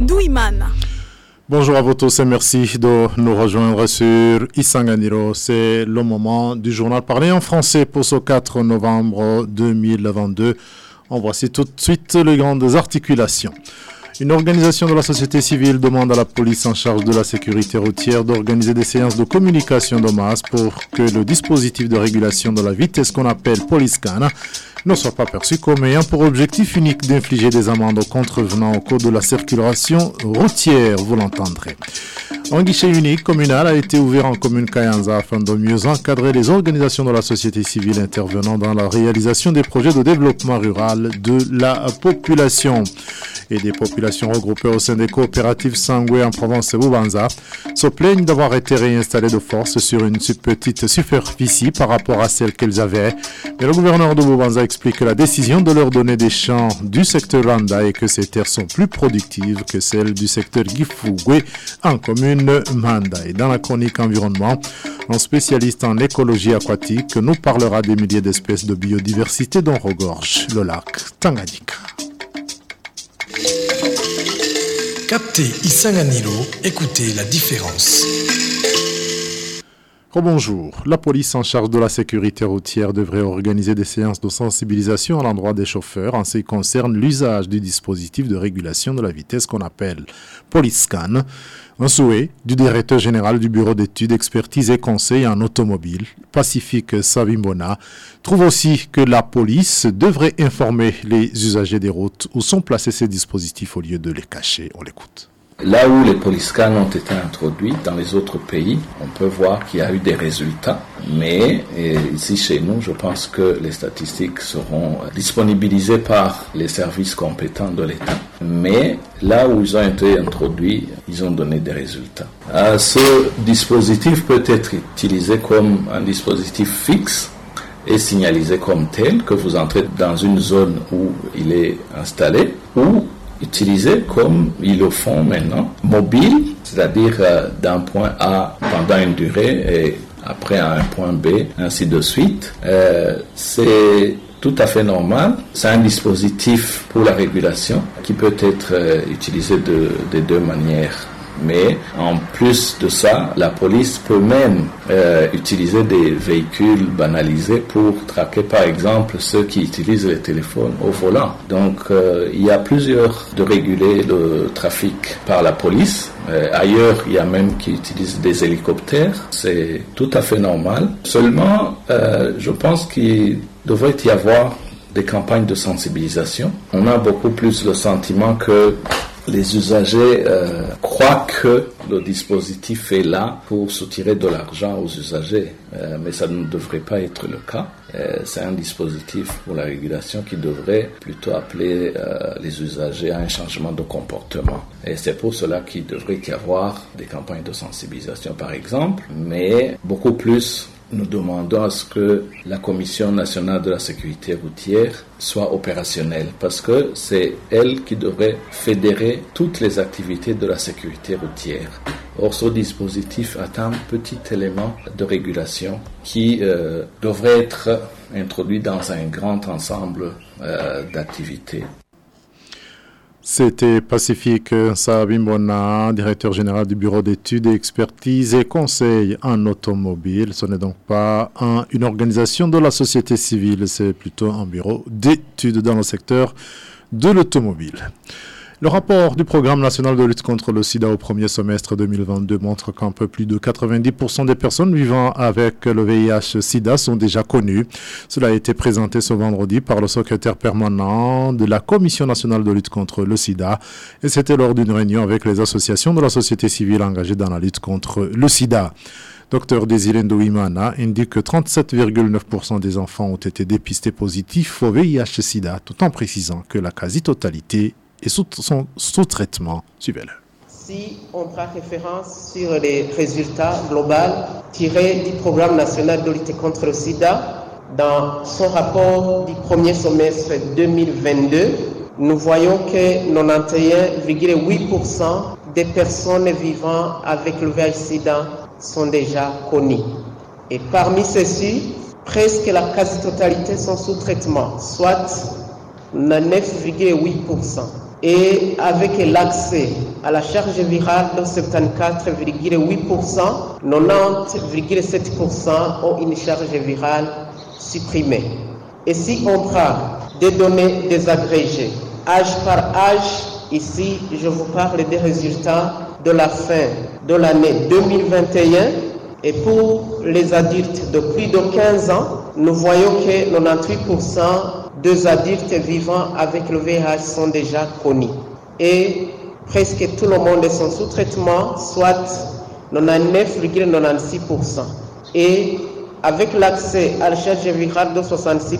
Douimana. Bonjour à vous tous et merci de nous rejoindre sur Isanganiro. C'est le moment du journal parlé en français pour ce 4 novembre 2022. On voici tout de suite les grandes articulations. Une organisation de la société civile demande à la police en charge de la sécurité routière d'organiser des séances de communication de masse pour que le dispositif de régulation de la vitesse qu'on appelle PoliceCan ne soit pas perçu comme ayant pour objectif unique d'infliger des amendes aux contrevenants au cours de la circulation routière, vous l'entendrez. Un guichet unique communal a été ouvert en commune Kayanza afin de mieux encadrer les organisations de la société civile intervenant dans la réalisation des projets de développement rural de la population et des populations regroupées au sein des coopératives Sangwe en province de Boubanza se plaignent d'avoir été réinstallées de force sur une petite superficie par rapport à celle qu'elles avaient. Mais le gouverneur de Boubanza explique que la décision de leur donner des champs du secteur Randa et que ces terres sont plus productives que celles du secteur Gifugwe en commune Manda. Et dans la chronique environnement, un spécialiste en écologie aquatique nous parlera des milliers d'espèces de biodiversité dont regorge le lac Tanganyika. Captez Isanganilo, écoutez la différence. Bonjour. La police en charge de la sécurité routière devrait organiser des séances de sensibilisation à l'endroit des chauffeurs en ce qui concerne l'usage du dispositif de régulation de la vitesse qu'on appelle PoliceScan. Un souhait du directeur général du bureau d'études, expertise et conseil en automobile, Pacifique Savimbona, trouve aussi que la police devrait informer les usagers des routes où sont placés ces dispositifs au lieu de les cacher. On l'écoute. Là où les poliscans ont été introduits dans les autres pays, on peut voir qu'il y a eu des résultats. Mais ici chez nous, je pense que les statistiques seront disponibilisées par les services compétents de l'État. Mais là où ils ont été introduits, ils ont donné des résultats. Euh, ce dispositif peut être utilisé comme un dispositif fixe et signalisé comme tel que vous entrez dans une zone où il est installé ou utilisé comme ils le font maintenant, mobile, c'est-à-dire euh, d'un point A pendant une durée et après à un point B, ainsi de suite. Euh, c'est tout à fait normal. C'est un dispositif pour la régulation qui peut être euh, utilisé de, de deux manières. Mais en plus de ça, la police peut même euh, utiliser des véhicules banalisés pour traquer par exemple ceux qui utilisent les téléphones au volant. Donc euh, il y a plusieurs de réguler le trafic par la police. Euh, ailleurs, il y a même qui utilisent des hélicoptères. C'est tout à fait normal. Seulement, je pense qu'il devrait y avoir des campagnes de sensibilisation. On a beaucoup plus le sentiment que les usagers euh, croient que le dispositif est là pour soutirer de l'argent aux usagers, euh, mais ça ne devrait pas être le cas. Euh, c'est un dispositif pour la régulation qui devrait plutôt appeler les usagers à un changement de comportement. Et c'est pour cela qu'il devrait y avoir des campagnes de sensibilisation, par exemple, mais beaucoup plus nous demandons à ce que la Commission nationale de la sécurité routière soit opérationnelle parce que c'est elle qui devrait fédérer toutes les activités de la sécurité routière. Or, ce dispositif a un petit élément de régulation qui euh, devrait être introduit dans un grand ensemble euh, d'activités. C'était Pacifique Sabimbona, directeur général du bureau d'études et expertise et conseil en automobile. Ce n'est donc pas une organisation de la société civile, c'est plutôt un bureau d'études dans le secteur de l'automobile. Le rapport du programme national de lutte contre le sida au premier semestre 2022 montre qu'un peu plus de 90% des personnes vivant avec le VIH-sida sont déjà connues. Cela a été présenté ce vendredi par le secrétaire permanent de la Commission nationale de lutte contre le sida et c'était lors d'une réunion avec les associations de la société civile engagées dans la lutte contre le sida. Dr Desilendo Imana indique que 37,9% des enfants ont été dépistés positifs au VIH-Sida, tout en précisant que la quasi-totalité et son sous-traitement. Suivez-le. Si on prend référence sur les résultats globaux tirés du programme national de lutte contre le sida, dans son rapport du premier semestre 2022, nous voyons que 91,8% des personnes vivant avec le VIH-Sida sont déjà connues. Et parmi ceux-ci, presque la quasi-totalité sont sous traitement, soit 9,8%. Et avec l'accès à la charge virale de 74,8%, 90,7% ont une charge virale supprimée. Et si on prend des données désagrégées, âge par âge, ici je vous parle des résultats de la fin de l'année 2021 et pour les adultes de plus de 15 ans, nous voyons que 98% des adultes vivant avec le VIH sont déjà connus. Et presque tout le monde est sous traitement, soit 99,96%. Et avec l'accès à la charge virale de 66%,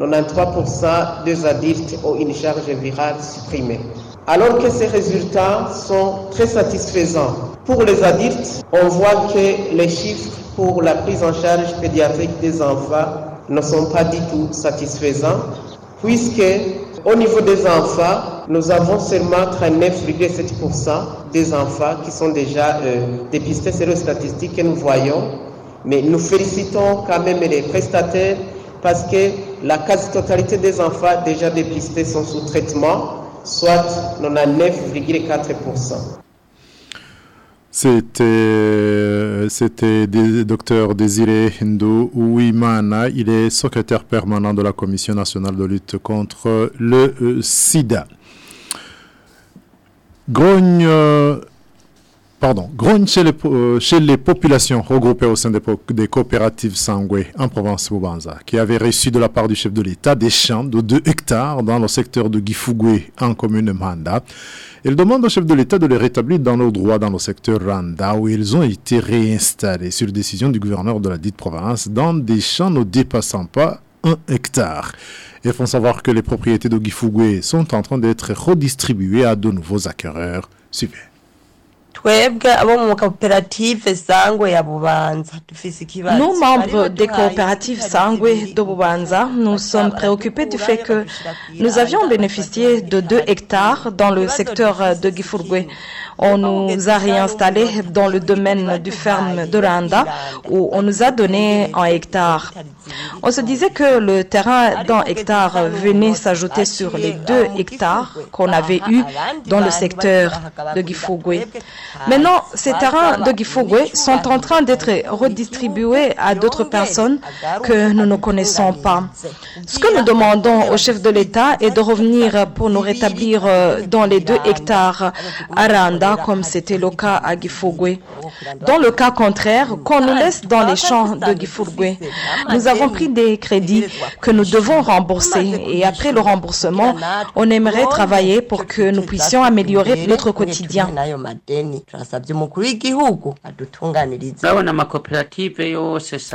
93% des adultes ont une charge virale supprimée. Alors que ces résultats sont très satisfaisants pour les adultes, on voit que les chiffres pour la prise en charge pédiatrique des enfants ne sont pas du tout satisfaisants, puisque au niveau des enfants, nous avons seulement 39,7% des enfants qui sont déjà euh, dépistés. C'est les statistiques que nous voyons. Mais nous félicitons quand même les prestataires parce que la quasi-totalité des enfants déjà dépistés sont sous traitement soit 99,4%. C'était, c'était docteur Désiré Hindou Ouimana. Il est secrétaire permanent de la Commission nationale de lutte contre le euh, sida. Grogne pardon, grogne chez les, euh, chez les populations regroupées au sein des, coopératives Sangwe en province Boubanza, qui avait reçu de la part du chef de l'État des champs de 2 hectares dans le secteur de Gifugwe en commune Manda. Il demande au chef de l'État de les rétablir dans nos droits dans le secteur Randa où ils ont été réinstallés sur décision du gouverneur de la dite province dans des champs ne dépassant pas un hectare. Ils font savoir que les propriétés de Gifugwe sont en train d'être redistribuées à de nouveaux acquéreurs. Suivez. Nous, membres des coopératives Sangwe de Bubanza, nous sommes préoccupés du fait que nous avions bénéficié de 2 hectares dans le secteur de Gifurgwe. On nous a réinstallés dans le domaine du ferme de Randa où on nous a donné un hectare. On se disait que le terrain d'un hectare venait s'ajouter sur les deux hectares qu'on avait eus dans le secteur de Gifugwe. Maintenant, ces terrains de Gifugwe sont en train d'être redistribués à d'autres personnes que nous ne connaissons pas. Ce que nous demandons au chef de l'État est de revenir pour nous rétablir euh, dans les deux hectares à Randa, comme c'était le cas à Gifugwe. Dans le cas contraire, qu'on nous laisse dans les champs de Gifugwe. Nous avons pris des crédits que nous devons rembourser et après le remboursement, on aimerait travailler pour que nous puissions améliorer notre quotidien.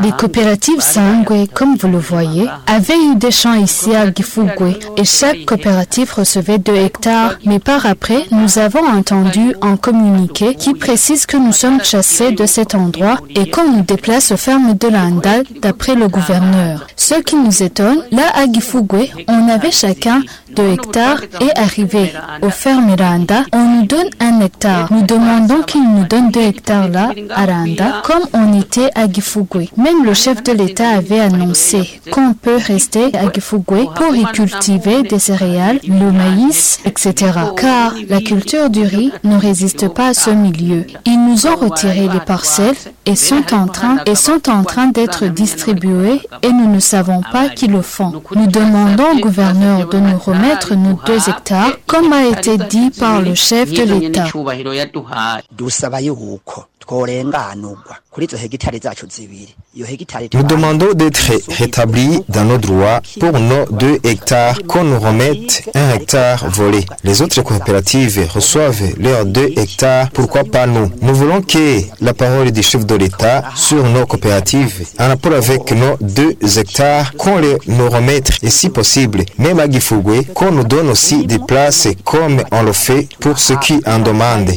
Les coopératives Sangwe, comme vous le voyez, avaient eu des champs ici à Gifugwe et chaque coopérative recevait 2 hectares. Mais par après, nous avons entendu un communiqué qui précise que nous sommes chassés de cet endroit et qu'on nous déplace aux fermes de l'Anda d'après le gouverneur. Ce qui nous étonne, là à Gifugwe, on avait chacun 2 hectares et arrivé aux fermes Randa, on nous donne un hectare. Nous demandons qu'il nous donne 2 hectares là à Randa comme on était à Gifugwe. Même le chef de l'État avait annoncé qu'on peut rester à Gifugwe pour y cultiver des céréales, le maïs, etc. Car la culture du riz ne résiste pas à ce milieu. Ils nous ont retiré les parcelles et sont en train, et sont en train d'être distribuées et nous ne savons pas qui le font. Nous demandons au gouverneur de nous remettre nos deux hectares comme a été dit par le chef de l'État. 都杀完以后，可。Nous demandons d'être rétablis dans nos droits pour nos deux hectares, qu'on nous remette un hectare volé. Les autres coopératives reçoivent leurs deux hectares, pourquoi pas nous? Nous voulons que la parole du chef de l'État sur nos coopératives, en rapport avec nos deux hectares, qu'on les nous remette, et si possible, même à Gifugwe, qu'on nous donne aussi des places comme on le fait pour ceux qui en demandent.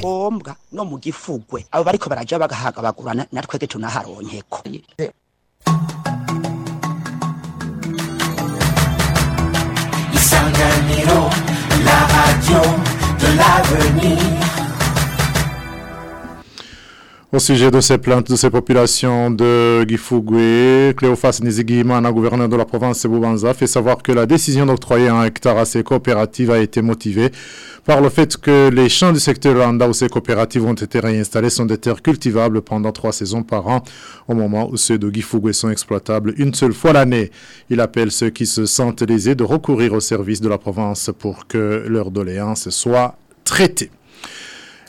No mu gifugwe abo bariko baraja bagahagabagura natwege tunaharonkeko isanganiro la radio de l'avenir. Au sujet de ces plaintes de ces populations de Gifugwe, Cléophas Nizigimana, gouverneur de la province de Boubanza, fait savoir que la décision d'octroyer un hectare à ces coopératives a été motivée par le fait que les champs du secteur Rwanda où ces coopératives ont été réinstallées sont des terres cultivables pendant trois saisons par an, au moment où ceux de Gifugwe sont exploitables une seule fois l'année. Il appelle ceux qui se sentent lésés de recourir au service de la province pour que leurs doléances soient traitées.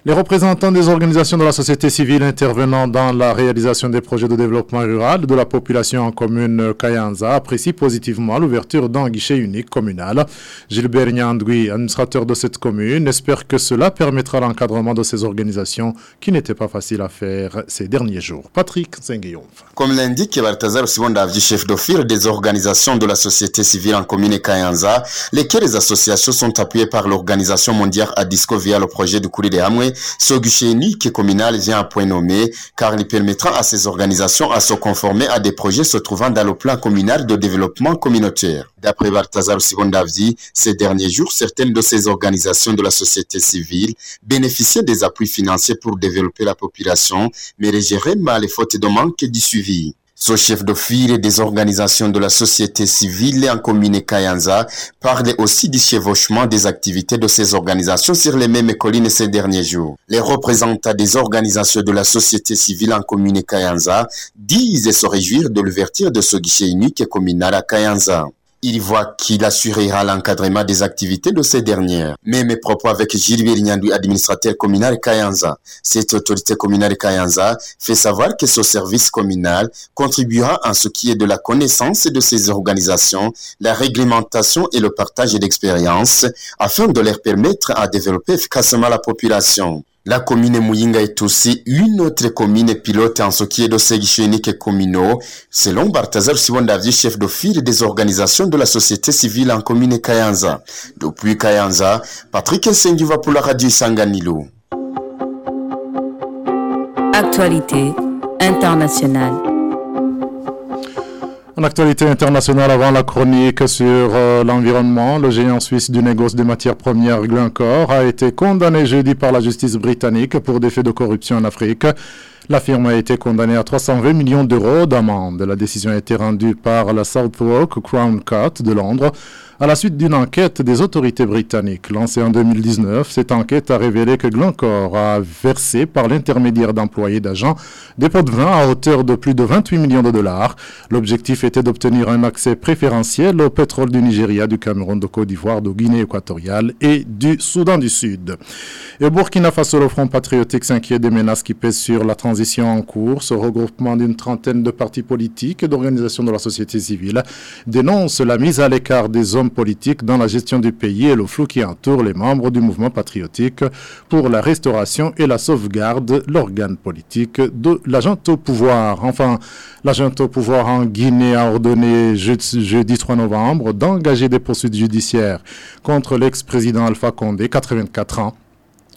Les représentants des organisations de la société civile intervenant dans la réalisation des projets de développement rural de la population en commune Kayanza apprécient positivement l'ouverture d'un guichet unique communal. Gilbert Nyandgui, administrateur de cette commune, espère que cela permettra l'encadrement de ces organisations qui n'étaient pas faciles à faire ces derniers jours. Patrick Senguillon. Comme l'indique Balthazar Sibondavdi, chef d'office des organisations de la société civile en commune Kayanza, lesquelles associations sont appuyées par l'organisation mondiale à Disco via le projet de Kouri de Hamwe ce guichet unique communal vient à point nommé car il permettra à ces organisations à se conformer à des projets se trouvant dans le plan communal de développement communautaire. D'après Bartazar Sibondavdi, ces derniers jours, certaines de ces organisations de la société civile bénéficiaient des appuis financiers pour développer la population, mais les mal les fautes de manque du suivi. Ce chef de file des organisations de la société civile en commune Kayanza parle aussi du chevauchement des activités de ces organisations sur les mêmes collines ces derniers jours. Les représentants des organisations de la société civile en commune Kayanza disent se réjouir de l'ouverture de ce guichet unique communal à Kayanza. Il voit qu'il assurera l'encadrement des activités de ces dernières. Mes propos avec Gilles Nyandou, administrateur communal Kayanza. Cette autorité communale Kayanza fait savoir que ce service communal contribuera en ce qui est de la connaissance de ces organisations, la réglementation et le partage d'expériences afin de leur permettre à développer efficacement la population. La commune Muyinga est aussi une autre commune pilote en ce qui est guichets uniques communaux, selon Bartazar Sibondavi, chef de file des organisations de la société civile en commune Kayanza. Depuis Kayanza, Patrick Sengiva pour la radio Sanganilo. Actualité internationale. En actualité internationale, avant la chronique sur euh, l'environnement, le géant suisse du négoce des matières premières Glencore a été condamné jeudi par la justice britannique pour des faits de corruption en Afrique. La firme a été condamnée à 320 millions d'euros d'amende. La décision a été rendue par la Southwark Crown Court de Londres à la suite d'une enquête des autorités britanniques lancée en 2019, cette enquête a révélé que Glencore a versé par l'intermédiaire d'employés d'agents des pots de vin à hauteur de plus de 28 millions de dollars. L'objectif était d'obtenir un accès préférentiel au pétrole du Nigeria, du Cameroun, de Côte d'Ivoire, de Guinée équatoriale et du Soudan du Sud. Et Burkina Faso, le Front patriotique s'inquiète des menaces qui pèsent sur la transition en cours. Ce regroupement d'une trentaine de partis politiques et d'organisations de la société civile dénonce la mise à l'écart des hommes politique dans la gestion du pays et le flou qui entoure les membres du mouvement patriotique pour la restauration et la sauvegarde, l'organe politique de l'agent au pouvoir. Enfin, l'agent au pouvoir en Guinée a ordonné jeudi 3 novembre d'engager des poursuites judiciaires contre l'ex-président Alpha Condé, 84 ans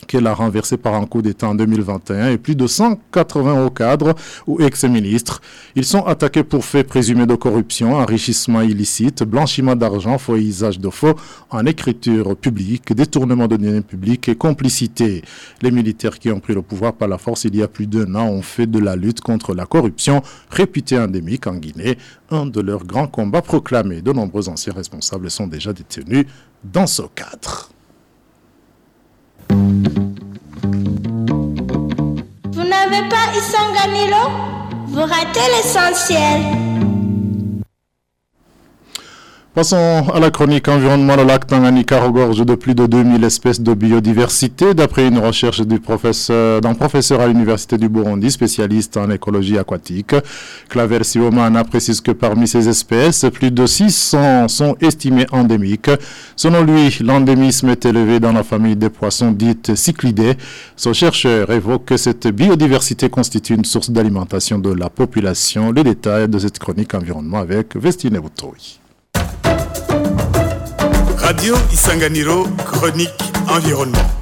qu'elle a renversé par un coup d'État en 2021 et plus de 180 hauts cadres ou ex-ministres. Ils sont attaqués pour faits présumés de corruption, enrichissement illicite, blanchiment d'argent, faux usage de faux en écriture publique, détournement de deniers publics et complicité. Les militaires qui ont pris le pouvoir par la force il y a plus d'un an ont fait de la lutte contre la corruption, réputée endémique en Guinée, un de leurs grands combats proclamés. De nombreux anciens responsables sont déjà détenus dans ce cadre. Vous n'avez pas Isanganilo? Vous ratez l'essentiel. Passons à la chronique environnement. Le lac Tanganyika regorge de plus de 2000 espèces de biodiversité, d'après une recherche d'un professeur, à l'Université du Burundi, spécialiste en écologie aquatique. Claver Siomana précise que parmi ces espèces, plus de 600 sont estimées endémiques. Selon lui, l'endémisme est élevé dans la famille des poissons dites cyclidés. Ce chercheur évoque que cette biodiversité constitue une source d'alimentation de la population. Les détails de cette chronique environnement avec Vestine Boutoui. Radio Isanganiro, chronique environnement.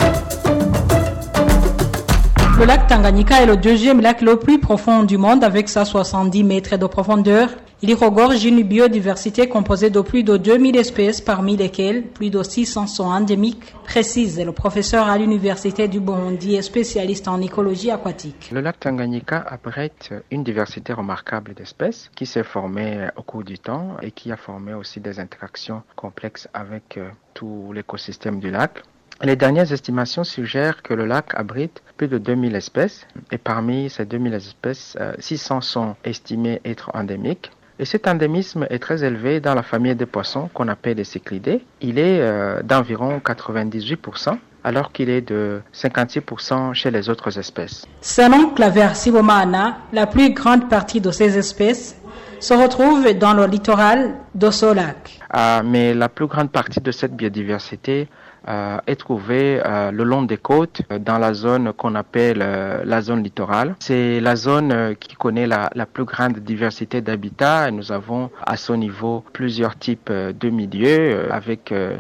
Le lac Tanganyika est le deuxième lac le plus profond du monde avec sa 70 mètres de profondeur. Il regorge une biodiversité composée de plus de 2000 espèces, parmi lesquelles plus de 600 sont endémiques, précise le professeur à l'université du Burundi spécialiste en écologie aquatique. Le lac Tanganyika abrite une diversité remarquable d'espèces qui s'est formée au cours du temps et qui a formé aussi des interactions complexes avec euh, tout l'écosystème du lac. Les dernières estimations suggèrent que le lac abrite plus de 2000 espèces et parmi ces 2000 espèces, 600 euh, sont estimées être endémiques. Et cet endémisme est très élevé dans la famille des poissons qu'on appelle les cyclidés. Il est euh, d'environ 98% alors qu'il est de 56% chez les autres espèces. Selon Claver Sibomana, la plus grande partie de ces espèces se retrouve dans le littoral de ce lac. Ah, mais la plus grande partie de cette biodiversité est trouvé euh, le long des côtes, euh, dans la zone qu'on appelle la zone littorale. C'est la zone qui connaît la, la plus grande diversité d'habitats. Nous avons à ce niveau plusieurs types de milieux avec euh,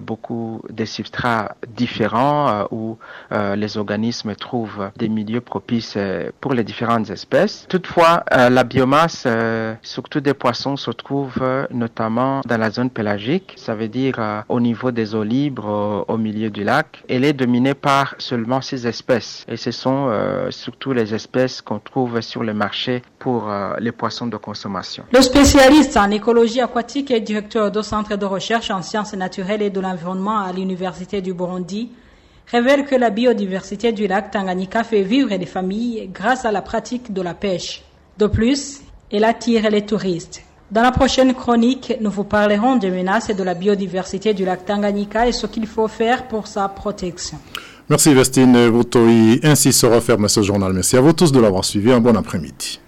beaucoup de substrats différents euh, où euh, les organismes trouvent des milieux propices pour les différentes espèces. Toutefois, la biomasse, surtout des poissons, se trouve notamment dans la zone pélagique, ça veut dire au niveau des eaux libres, au milieu du lac. Elle est dominée par seulement six espèces et ce sont surtout les espèces qu'on trouve sur le marché pour les poissons de consommation. Le spécialiste en écologie aquatique et directeur du centre de recherche en sciences naturelles de l'environnement à l'Université du Burundi révèle que la biodiversité du lac Tanganyika fait vivre les familles grâce à la pratique de la pêche. De plus, elle attire les touristes. Dans la prochaine chronique, nous vous parlerons des menaces et de la biodiversité du lac Tanganyika et ce qu'il faut faire pour sa protection. Merci Vestine Voutoui. Ainsi se referme ce journal. Merci à vous tous de l'avoir suivi. Un bon après-midi.